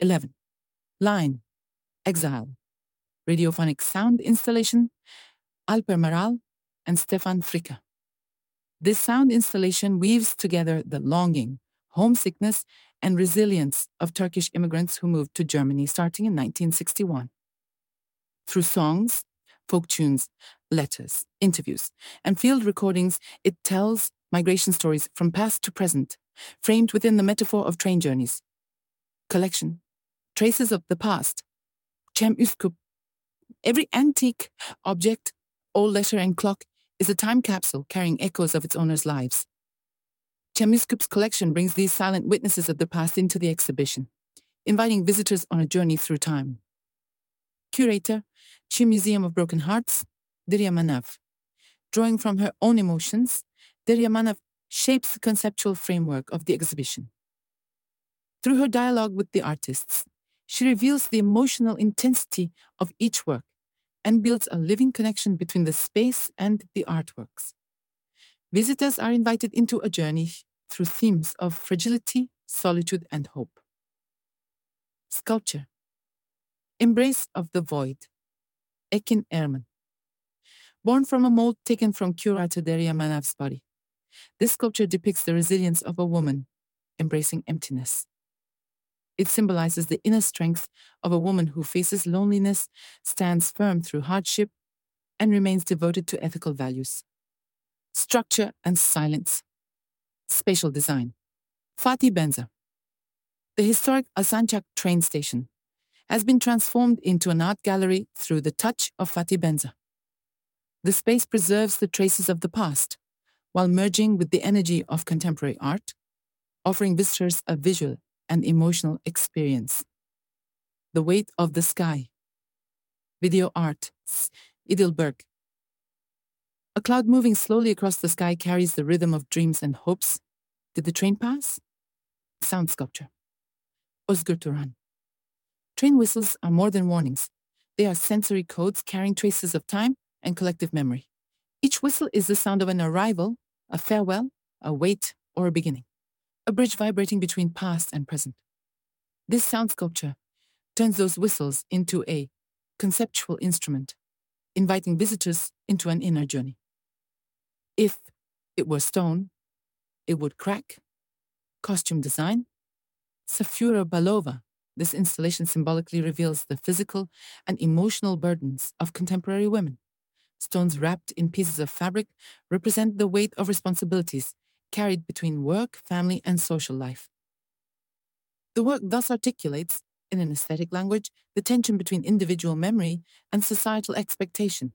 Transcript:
11. Line, Exile, radiophonic sound installation, Alper Maral and Stefan Fricke. This sound installation weaves together the longing, homesickness, and resilience of Turkish immigrants who moved to Germany starting in 1961. Through songs, folk tunes, letters, interviews, and field recordings, it tells migration stories from past to present, framed within the metaphor of train journeys. Collection, traces of the past, Cem Üsküp. Every antique object, old letter, and clock is a time capsule carrying echoes of its owner's lives. Cem Üsküp's collection brings these silent witnesses of the past into the exhibition, inviting visitors on a journey through time. Curator, Çin Museum of Broken Hearts, Derya Manav. Drawing from her own emotions, Derya Manav shapes the conceptual framework of the exhibition. Through her dialogue with the artists, she reveals the emotional intensity of each work and builds a living connection between the space and the artworks. Visitors are invited into a journey through themes of fragility, solitude, and hope. Sculpture Embrace of the Void Ekin Erman Born from a mold taken from curator Derya Manav's body, this sculpture depicts the resilience of a woman embracing emptiness. It symbolizes the inner strength of a woman who faces loneliness, stands firm through hardship, and remains devoted to ethical values structure and silence. Spatial design. Fatih Benzer. The historic Alsancak train station has been transformed into an art gallery through the touch of Fatih Benzer. The space preserves the traces of the past while merging with the energy of contemporary art, offering visitors a visual and emotional experience. The weight of the sky. Video art. Idilberg. A cloud moving slowly across the sky carries the rhythm of dreams and hopes. Did the train pass? Sound sculpture. Özgür Turan. Train whistles are more than warnings. They are sensory codes carrying traces of time and collective memory. Each whistle is the sound of an arrival, a farewell, a wait, or a beginning. A bridge vibrating between past and present. This sound sculpture turns those whistles into a conceptual instrument, inviting visitors into an inner journey. If it were stone, it would crack. Costume design. Safura Balova. This installation symbolically reveals the physical and emotional burdens of contemporary women. Stones wrapped in pieces of fabric represent the weight of responsibilities carried between work, family, and social life. The work thus articulates, in an aesthetic language, the tension between individual memory and societal expectation